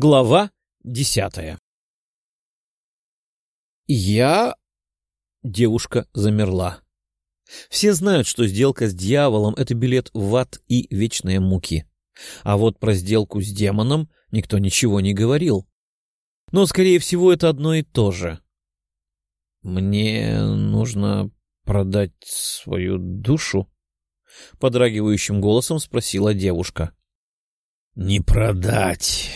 Глава десятая «Я...» — девушка замерла. Все знают, что сделка с дьяволом — это билет в ад и вечные муки. А вот про сделку с демоном никто ничего не говорил. Но, скорее всего, это одно и то же. «Мне нужно продать свою душу?» — подрагивающим голосом спросила девушка. «Не продать,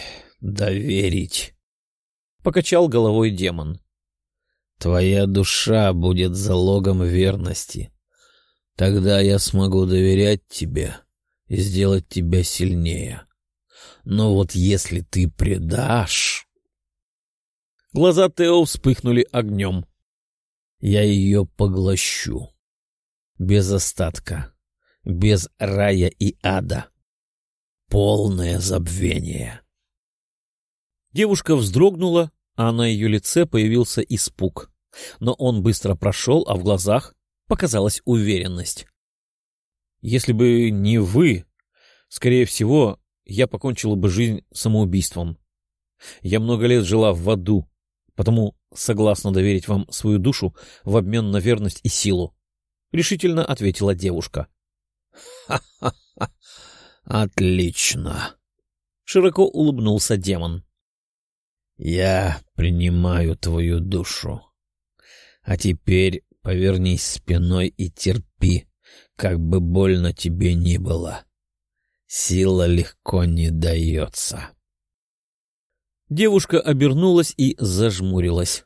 доверить», — покачал головой демон. «Твоя душа будет залогом верности. Тогда я смогу доверять тебе и сделать тебя сильнее. Но вот если ты предашь...» Глаза Тео вспыхнули огнем. «Я ее поглощу. Без остатка, без рая и ада. Полное забвение». Девушка вздрогнула, а на ее лице появился испуг. Но он быстро прошел, а в глазах показалась уверенность. «Если бы не вы, скорее всего, я покончила бы жизнь самоубийством. Я много лет жила в аду, потому согласна доверить вам свою душу в обмен на верность и силу», — решительно ответила девушка. «Ха-ха-ха! Отлично!» — широко улыбнулся демон. «Я принимаю твою душу. А теперь повернись спиной и терпи, как бы больно тебе ни было. Сила легко не дается». Девушка обернулась и зажмурилась.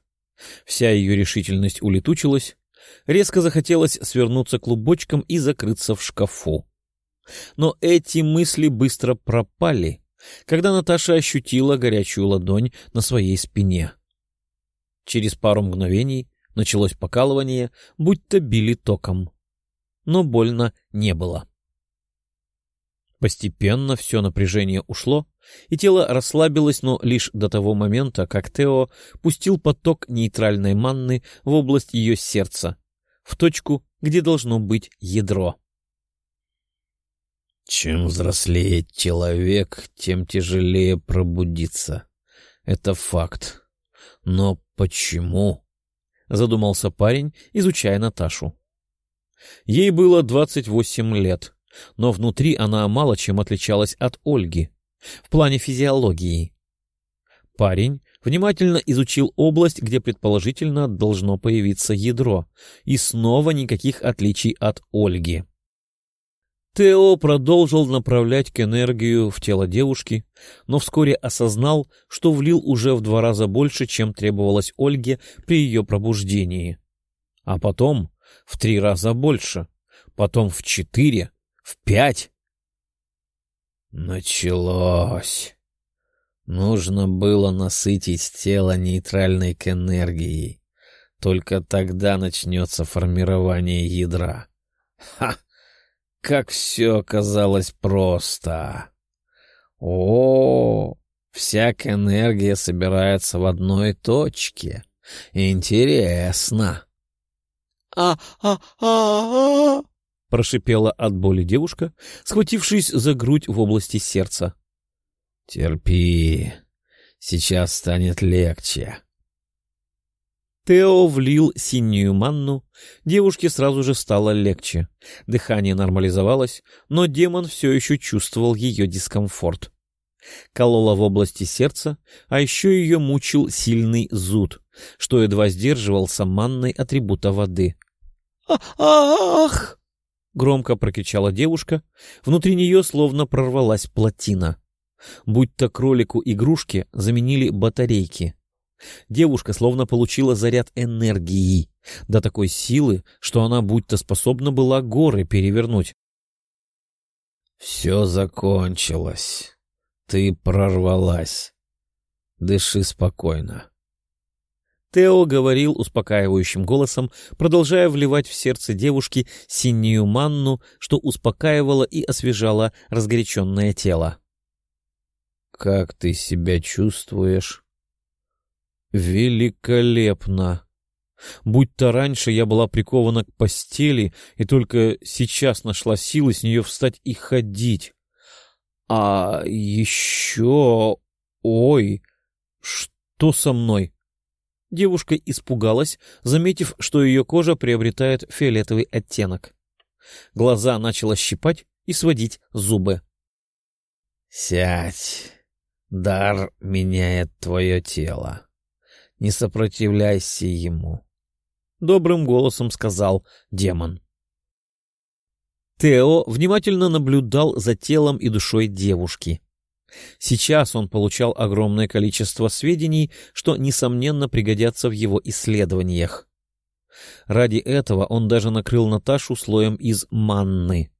Вся ее решительность улетучилась. Резко захотелось свернуться клубочком и закрыться в шкафу. Но эти мысли быстро пропали — когда Наташа ощутила горячую ладонь на своей спине. Через пару мгновений началось покалывание, будто били током. Но больно не было. Постепенно все напряжение ушло, и тело расслабилось, но лишь до того момента, как Тео пустил поток нейтральной манны в область ее сердца, в точку, где должно быть ядро. Чем взрослеет человек, тем тяжелее пробудиться. Это факт. Но почему? Задумался парень, изучая Наташу. Ей было двадцать восемь лет, но внутри она мало чем отличалась от Ольги в плане физиологии. Парень внимательно изучил область, где предположительно должно появиться ядро, и снова никаких отличий от Ольги. Тео продолжил направлять к энергию в тело девушки, но вскоре осознал, что влил уже в два раза больше, чем требовалось Ольге при ее пробуждении. А потом в три раза больше, потом в четыре, в пять. Началось. Нужно было насытить тело нейтральной к энергии. Только тогда начнется формирование ядра. Ха! Как все оказалось просто. О, всякая энергия собирается в одной точке. Интересно. А, а, а, а, прошипела от боли девушка, схватившись за грудь в области сердца. Терпи, сейчас станет легче. Тео влил синюю манну, девушке сразу же стало легче. Дыхание нормализовалось, но демон все еще чувствовал ее дискомфорт. Колола в области сердца, а еще ее мучил сильный зуд, что едва сдерживался манной атрибута воды. «Ах!» — громко прокричала девушка. Внутри нее словно прорвалась плотина. Будь-то кролику игрушки заменили батарейки. Девушка словно получила заряд энергии, до такой силы, что она будто способна была горы перевернуть. «Все закончилось. Ты прорвалась. Дыши спокойно». Тео говорил успокаивающим голосом, продолжая вливать в сердце девушки синюю манну, что успокаивало и освежало разгоряченное тело. «Как ты себя чувствуешь?» Великолепно! Будь-то раньше я была прикована к постели и только сейчас нашла силы с нее встать и ходить. А еще «Ой, что со мной?» Девушка испугалась, заметив, что ее кожа приобретает фиолетовый оттенок. Глаза начала щипать и сводить зубы. «Сядь. Дар меняет твое тело. Не сопротивляйся ему», — добрым голосом сказал демон. Тео внимательно наблюдал за телом и душой девушки. Сейчас он получал огромное количество сведений, что, несомненно, пригодятся в его исследованиях. Ради этого он даже накрыл Наташу слоем из манны.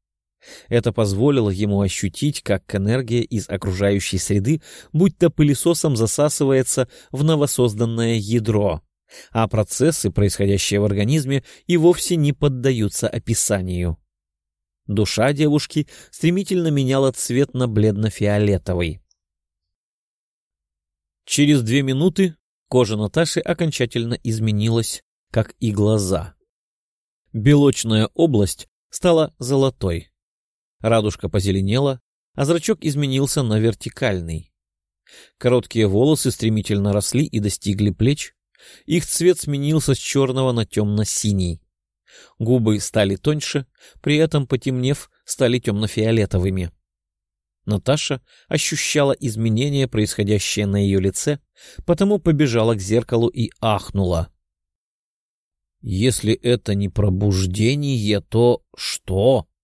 Это позволило ему ощутить, как энергия из окружающей среды будто пылесосом засасывается в новосозданное ядро, а процессы, происходящие в организме, и вовсе не поддаются описанию. Душа девушки стремительно меняла цвет на бледно-фиолетовый. Через две минуты кожа Наташи окончательно изменилась, как и глаза. Белочная область стала золотой. Радужка позеленела, а зрачок изменился на вертикальный. Короткие волосы стремительно росли и достигли плеч. Их цвет сменился с черного на темно-синий. Губы стали тоньше, при этом, потемнев, стали темно-фиолетовыми. Наташа ощущала изменения, происходящие на ее лице, потому побежала к зеркалу и ахнула. «Если это не пробуждение, то что?» —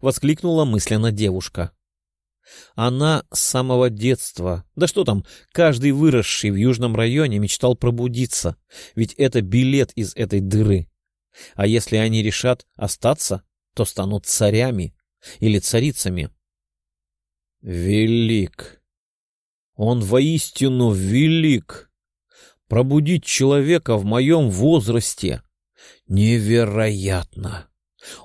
воскликнула мысленно девушка. Она с самого детства, да что там, каждый выросший в южном районе мечтал пробудиться, ведь это билет из этой дыры. А если они решат остаться, то станут царями или царицами. Велик. Он воистину велик. Пробудить человека в моем возрасте невероятно.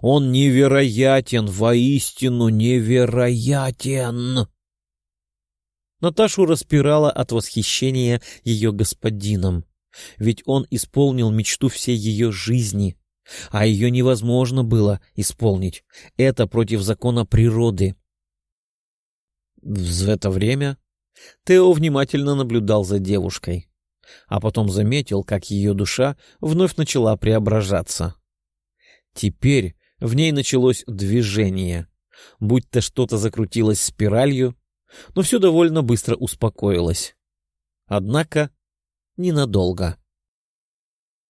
Он невероятен, воистину невероятен. Наташу распирала от восхищения ее господином, ведь он исполнил мечту всей ее жизни, а ее невозможно было исполнить. Это против закона природы. В это время Тео внимательно наблюдал за девушкой, а потом заметил, как ее душа вновь начала преображаться. Теперь в ней началось движение, будь то что-то закрутилось спиралью, но все довольно быстро успокоилось. Однако ненадолго.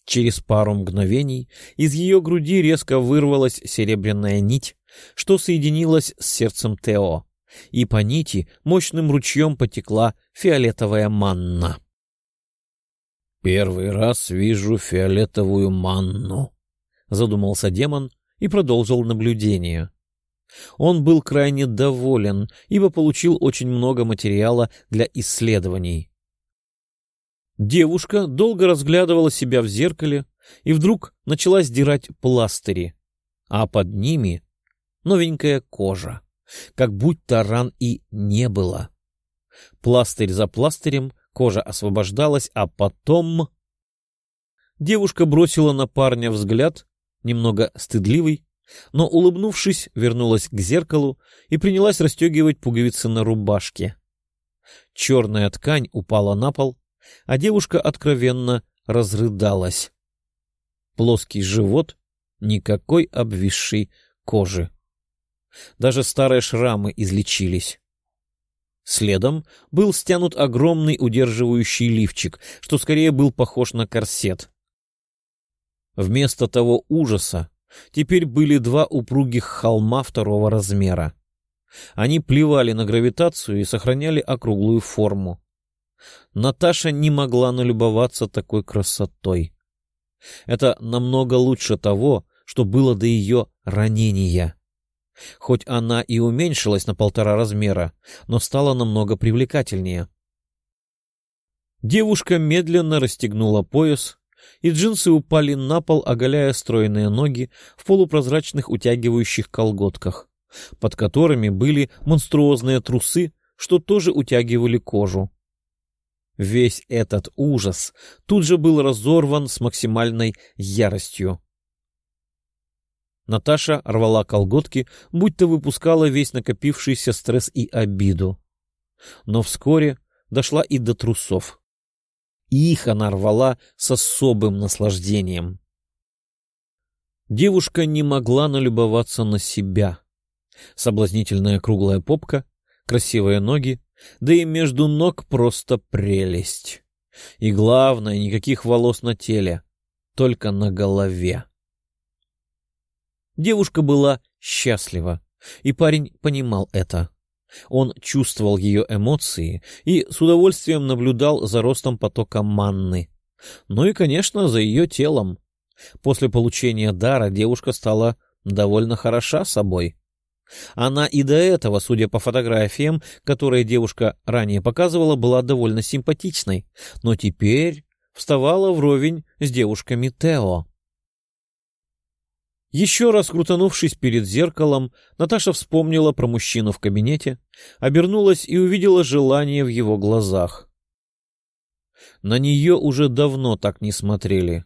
Через пару мгновений из ее груди резко вырвалась серебряная нить, что соединилась с сердцем Тео, и по нити мощным ручьем потекла фиолетовая манна. «Первый раз вижу фиолетовую манну», — задумался демон и продолжил наблюдение. Он был крайне доволен, ибо получил очень много материала для исследований. Девушка долго разглядывала себя в зеркале и вдруг начала сдирать пластыри, а под ними новенькая кожа, как будто ран и не было. Пластырь за пластырем кожа освобождалась, а потом... Девушка бросила на парня взгляд немного стыдливый, но, улыбнувшись, вернулась к зеркалу и принялась расстегивать пуговицы на рубашке. Черная ткань упала на пол, а девушка откровенно разрыдалась. Плоский живот, никакой обвисшей кожи. Даже старые шрамы излечились. Следом был стянут огромный удерживающий лифчик, что скорее был похож на корсет. Вместо того ужаса теперь были два упругих холма второго размера. Они плевали на гравитацию и сохраняли округлую форму. Наташа не могла налюбоваться такой красотой. Это намного лучше того, что было до ее ранения. Хоть она и уменьшилась на полтора размера, но стала намного привлекательнее. Девушка медленно расстегнула пояс, и джинсы упали на пол, оголяя стройные ноги в полупрозрачных утягивающих колготках, под которыми были монструозные трусы, что тоже утягивали кожу. Весь этот ужас тут же был разорван с максимальной яростью. Наташа рвала колготки, будто выпускала весь накопившийся стресс и обиду. Но вскоре дошла и до трусов. Их она рвала с особым наслаждением. Девушка не могла налюбоваться на себя. Соблазнительная круглая попка, красивые ноги, да и между ног просто прелесть. И главное, никаких волос на теле, только на голове. Девушка была счастлива, и парень понимал это. Он чувствовал ее эмоции и с удовольствием наблюдал за ростом потока манны. Ну и, конечно, за ее телом. После получения дара девушка стала довольно хороша собой. Она и до этого, судя по фотографиям, которые девушка ранее показывала, была довольно симпатичной, но теперь вставала вровень с девушками Тео. Еще раз крутанувшись перед зеркалом, Наташа вспомнила про мужчину в кабинете, обернулась и увидела желание в его глазах. На нее уже давно так не смотрели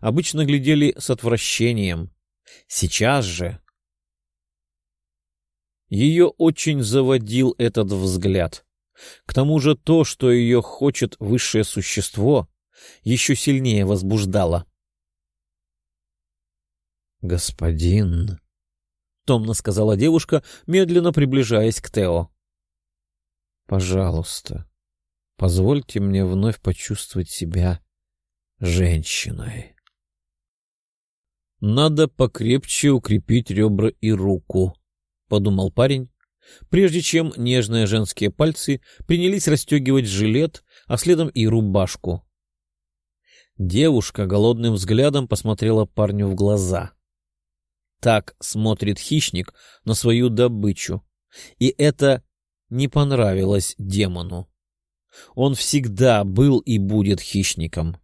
обычно глядели с отвращением. Сейчас же... Ее очень заводил этот взгляд. К тому же то, что ее хочет высшее существо, еще сильнее возбуждало. «Господин...» — томно сказала девушка, медленно приближаясь к Тео. «Пожалуйста, позвольте мне вновь почувствовать себя женщиной. «Надо покрепче укрепить ребра и руку», — подумал парень, прежде чем нежные женские пальцы принялись расстегивать жилет, а следом и рубашку. Девушка голодным взглядом посмотрела парню в глаза. Так смотрит хищник на свою добычу, и это не понравилось демону. Он всегда был и будет хищником.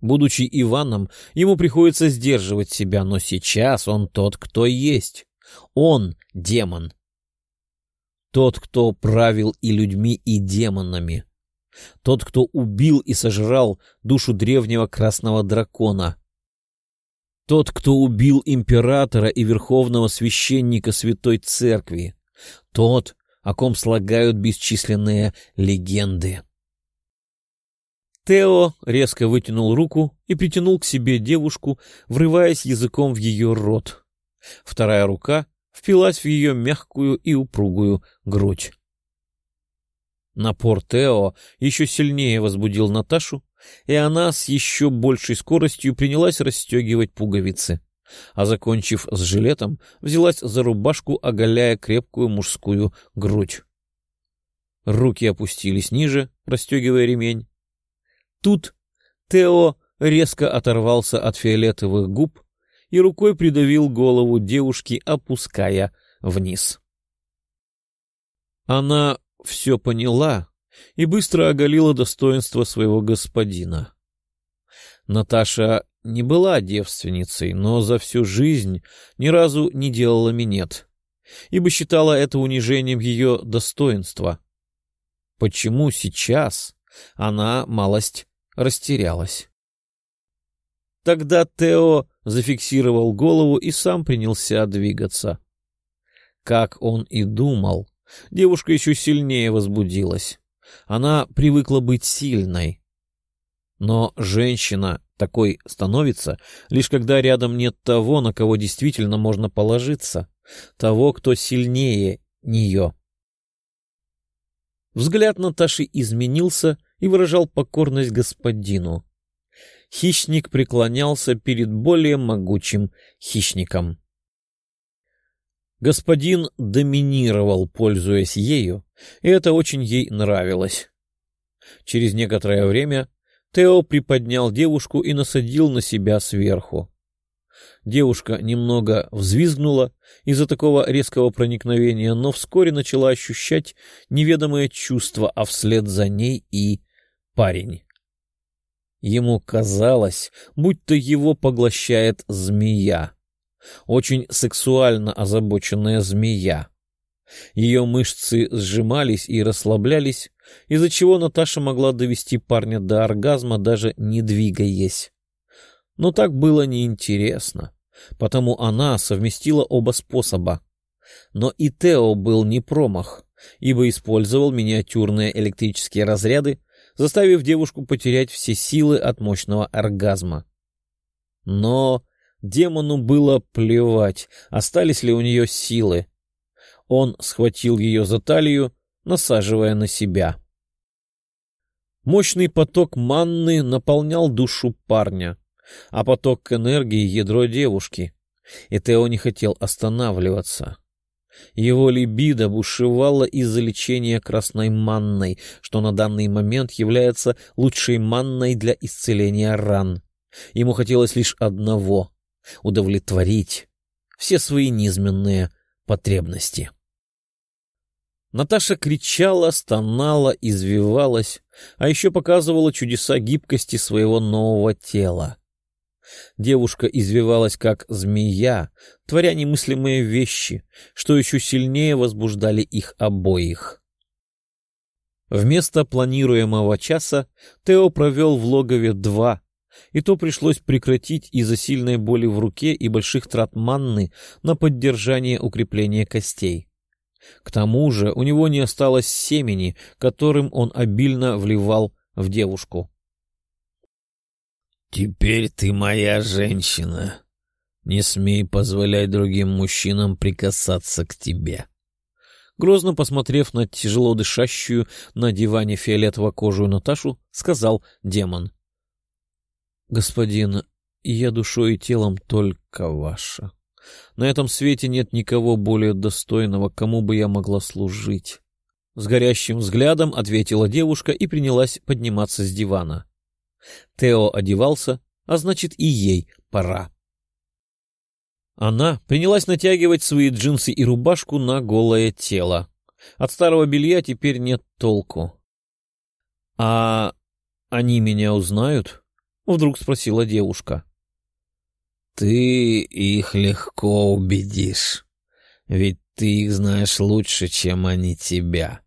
Будучи Иваном, ему приходится сдерживать себя, но сейчас он тот, кто есть. Он — демон. Тот, кто правил и людьми, и демонами. Тот, кто убил и сожрал душу древнего красного дракона. Тот, кто убил императора и верховного священника Святой Церкви. Тот, о ком слагают бесчисленные легенды. Тео резко вытянул руку и притянул к себе девушку, врываясь языком в ее рот. Вторая рука впилась в ее мягкую и упругую грудь. Напор Тео еще сильнее возбудил Наташу, и она с еще большей скоростью принялась расстегивать пуговицы, а, закончив с жилетом, взялась за рубашку, оголяя крепкую мужскую грудь. Руки опустились ниже, расстегивая ремень, Тут Тео резко оторвался от фиолетовых губ и рукой придавил голову девушки, опуская вниз. Она все поняла и быстро оголила достоинство своего господина. Наташа не была девственницей, но за всю жизнь ни разу не делала минет, ибо считала это унижением ее достоинства. Почему сейчас она малость растерялась. Тогда Тео зафиксировал голову и сам принялся двигаться. Как он и думал, девушка еще сильнее возбудилась. Она привыкла быть сильной. Но женщина такой становится, лишь когда рядом нет того, на кого действительно можно положиться, того, кто сильнее нее. Взгляд Наташи изменился, и выражал покорность господину. Хищник преклонялся перед более могучим хищником. Господин доминировал, пользуясь ею, и это очень ей нравилось. Через некоторое время Тео приподнял девушку и насадил на себя сверху. Девушка немного взвизгнула из-за такого резкого проникновения, но вскоре начала ощущать неведомое чувство, а вслед за ней и парень. Ему казалось, будто его поглощает змея. Очень сексуально озабоченная змея. Ее мышцы сжимались и расслаблялись, из-за чего Наташа могла довести парня до оргазма, даже не двигаясь. Но так было неинтересно, потому она совместила оба способа. Но и Тео был не промах. ибо использовал миниатюрные электрические разряды, заставив девушку потерять все силы от мощного оргазма. Но демону было плевать, остались ли у нее силы. Он схватил ее за талию, насаживая на себя. Мощный поток манны наполнял душу парня, а поток энергии — ядро девушки. И Тео не хотел останавливаться. Его либидо бушевало из-за лечения красной манной, что на данный момент является лучшей манной для исцеления ран. Ему хотелось лишь одного — удовлетворить все свои низменные потребности. Наташа кричала, стонала, извивалась, а еще показывала чудеса гибкости своего нового тела. Девушка извивалась как змея, творя немыслимые вещи, что еще сильнее возбуждали их обоих. Вместо планируемого часа Тео провел в логове два, и то пришлось прекратить из-за сильной боли в руке и больших трат манны на поддержание укрепления костей. К тому же у него не осталось семени, которым он обильно вливал в девушку. «Теперь ты моя женщина. Не смей позволять другим мужчинам прикасаться к тебе». Грозно посмотрев на тяжело дышащую на диване фиолетово-кожую Наташу, сказал демон. «Господин, я душой и телом только ваша. На этом свете нет никого более достойного, кому бы я могла служить». С горящим взглядом ответила девушка и принялась подниматься с дивана. Тео одевался, а значит и ей пора. Она принялась натягивать свои джинсы и рубашку на голое тело. От старого белья теперь нет толку. — А они меня узнают? — вдруг спросила девушка. — Ты их легко убедишь, ведь ты их знаешь лучше, чем они тебя.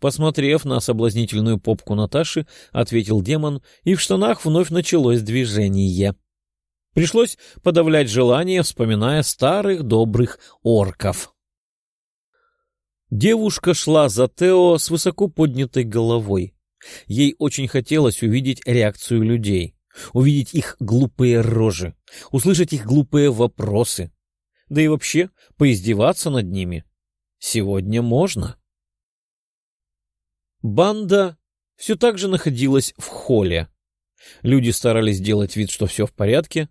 Посмотрев на соблазнительную попку Наташи, ответил демон, и в штанах вновь началось движение. Пришлось подавлять желание, вспоминая старых добрых орков. Девушка шла за Тео с высоко поднятой головой. Ей очень хотелось увидеть реакцию людей, увидеть их глупые рожи, услышать их глупые вопросы, да и вообще поиздеваться над ними. Сегодня можно. Банда все так же находилась в холле. Люди старались сделать вид, что все в порядке.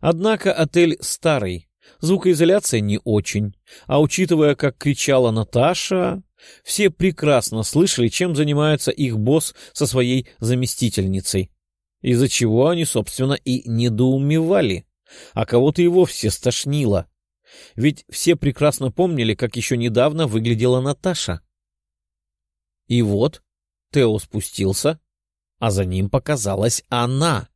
Однако отель старый, звукоизоляция не очень, а учитывая, как кричала Наташа, все прекрасно слышали, чем занимается их босс со своей заместительницей, из-за чего они, собственно, и недоумевали, а кого-то и вовсе стошнило. Ведь все прекрасно помнили, как еще недавно выглядела Наташа. И вот Тео спустился, а за ним показалась она.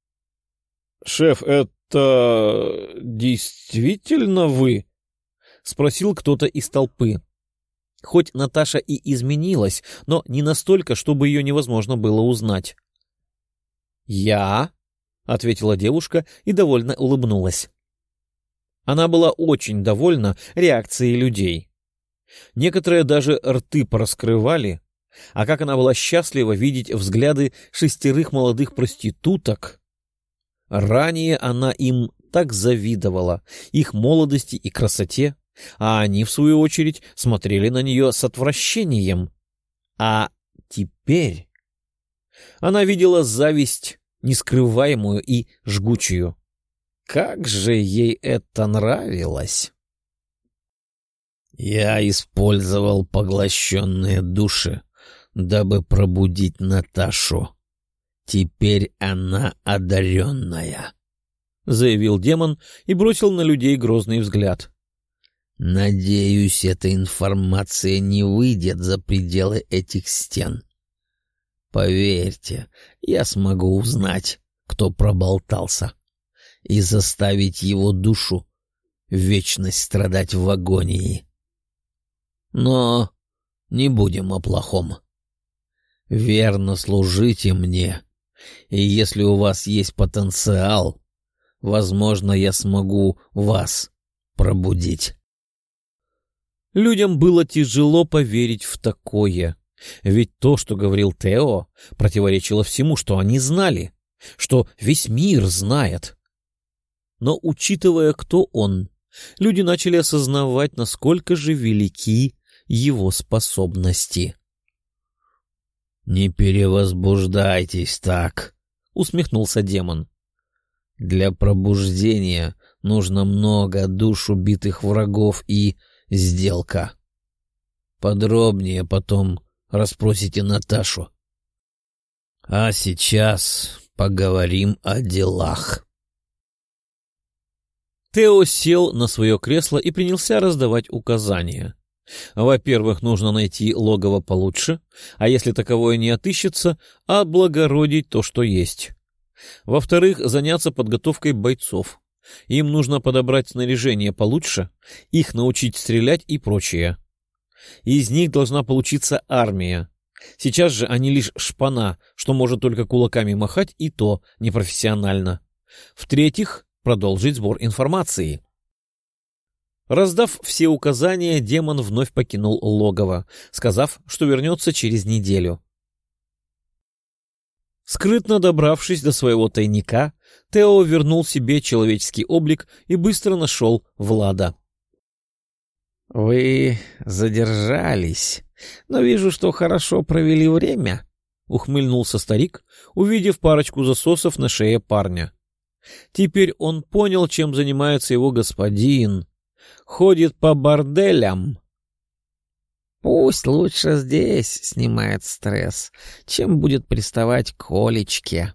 — Шеф, это действительно вы? — спросил кто-то из толпы. Хоть Наташа и изменилась, но не настолько, чтобы ее невозможно было узнать. «Я?» — ответила девушка и довольно улыбнулась. Она была очень довольна реакцией людей. Некоторые даже рты пораскрывали, а как она была счастлива видеть взгляды шестерых молодых проституток. Ранее она им так завидовала, их молодости и красоте, а они, в свою очередь, смотрели на нее с отвращением. А теперь она видела зависть, нескрываемую и жгучую. Как же ей это нравилось! Я использовал поглощенные души, дабы пробудить Наташу. Теперь она одаренная, — заявил демон и бросил на людей грозный взгляд. Надеюсь, эта информация не выйдет за пределы этих стен. Поверьте, я смогу узнать, кто проболтался, и заставить его душу вечность страдать в агонии. Но не будем о плохом. Верно служите мне, и если у вас есть потенциал, возможно, я смогу вас пробудить. Людям было тяжело поверить в такое. Ведь то, что говорил Тео, противоречило всему, что они знали, что весь мир знает. Но, учитывая, кто он, люди начали осознавать, насколько же велики его способности. — Не перевозбуждайтесь так, — усмехнулся демон. — Для пробуждения нужно много душ убитых врагов и сделка. Подробнее потом расспросите Наташу. А сейчас поговорим о делах. Тео сел на свое кресло и принялся раздавать указания. Во-первых, нужно найти логово получше, а если таковое не отыщется, облагородить то, что есть. Во-вторых, заняться подготовкой бойцов. Им нужно подобрать снаряжение получше, их научить стрелять и прочее. Из них должна получиться армия. Сейчас же они лишь шпана, что может только кулаками махать, и то непрофессионально. В-третьих, продолжить сбор информации. Раздав все указания, демон вновь покинул логово, сказав, что вернется через неделю. Скрытно добравшись до своего тайника, Тео вернул себе человеческий облик и быстро нашел Влада. — Вы задержались, но вижу, что хорошо провели время, — ухмыльнулся старик, увидев парочку засосов на шее парня. Теперь он понял, чем занимается его господин. Ходит по борделям. Пусть лучше здесь снимает стресс, чем будет приставать к Олечке.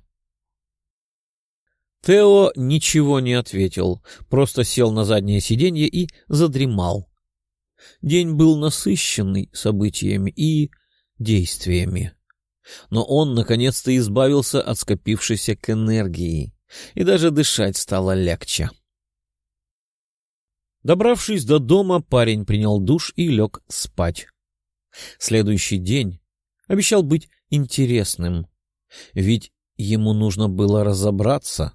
Тео ничего не ответил, просто сел на заднее сиденье и задремал. День был насыщенный событиями и действиями. Но он наконец-то избавился от скопившейся к энергии, и даже дышать стало легче. Добравшись до дома, парень принял душ и лег спать. Следующий день обещал быть интересным, ведь ему нужно было разобраться,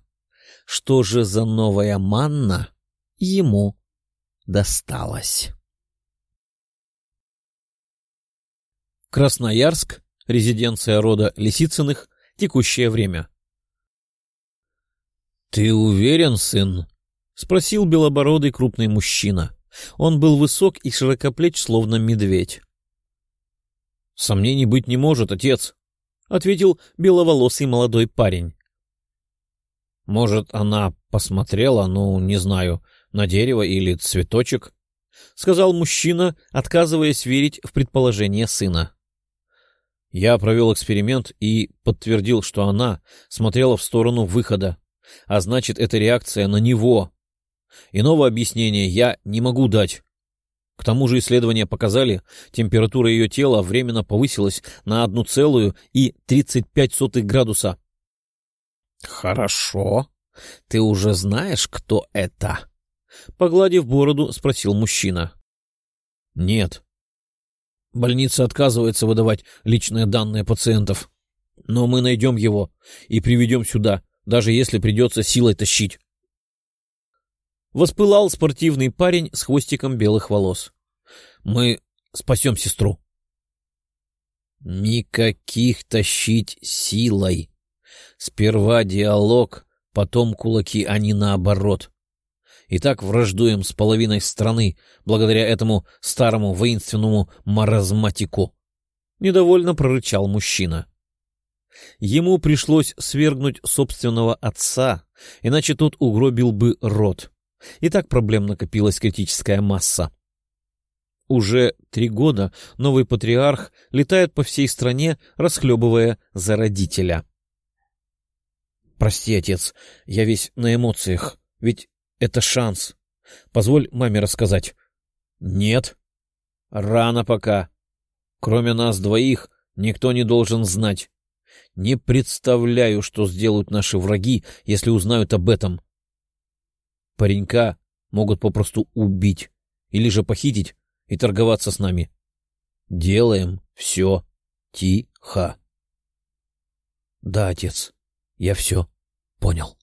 что же за новая манна ему досталась. Красноярск, резиденция рода Лисицыных, текущее время. — Ты уверен, сын? — спросил белобородый крупный мужчина. Он был высок и широкоплеч, словно медведь. — Сомнений быть не может, отец, — ответил беловолосый молодой парень. — Может, она посмотрела, ну, не знаю, на дерево или цветочек? — сказал мужчина, отказываясь верить в предположение сына. Я провел эксперимент и подтвердил, что она смотрела в сторону выхода, а значит, это реакция на него. Иного объяснения я не могу дать. К тому же исследования показали, температура ее тела временно повысилась на 1,35 градуса. — Хорошо. Ты уже знаешь, кто это? Погладив бороду, спросил мужчина. — Нет. Больница отказывается выдавать личные данные пациентов. Но мы найдем его и приведем сюда, даже если придется силой тащить. Воспылал спортивный парень с хвостиком белых волос. Мы спасем сестру. Никаких тащить силой. Сперва диалог, потом кулаки, а не наоборот. И так враждуем с половиной страны, благодаря этому старому воинственному маразматику. Недовольно прорычал мужчина. Ему пришлось свергнуть собственного отца, иначе тот угробил бы род. И так проблем накопилась критическая масса. Уже три года новый патриарх летает по всей стране, расхлебывая за родителя. «Прости, отец, я весь на эмоциях, ведь это шанс. Позволь маме рассказать». «Нет. Рано пока. Кроме нас двоих никто не должен знать. Не представляю, что сделают наши враги, если узнают об этом. Паренька могут попросту убить или же похитить и торговаться с нами. Делаем все тихо. Да, отец, я все понял.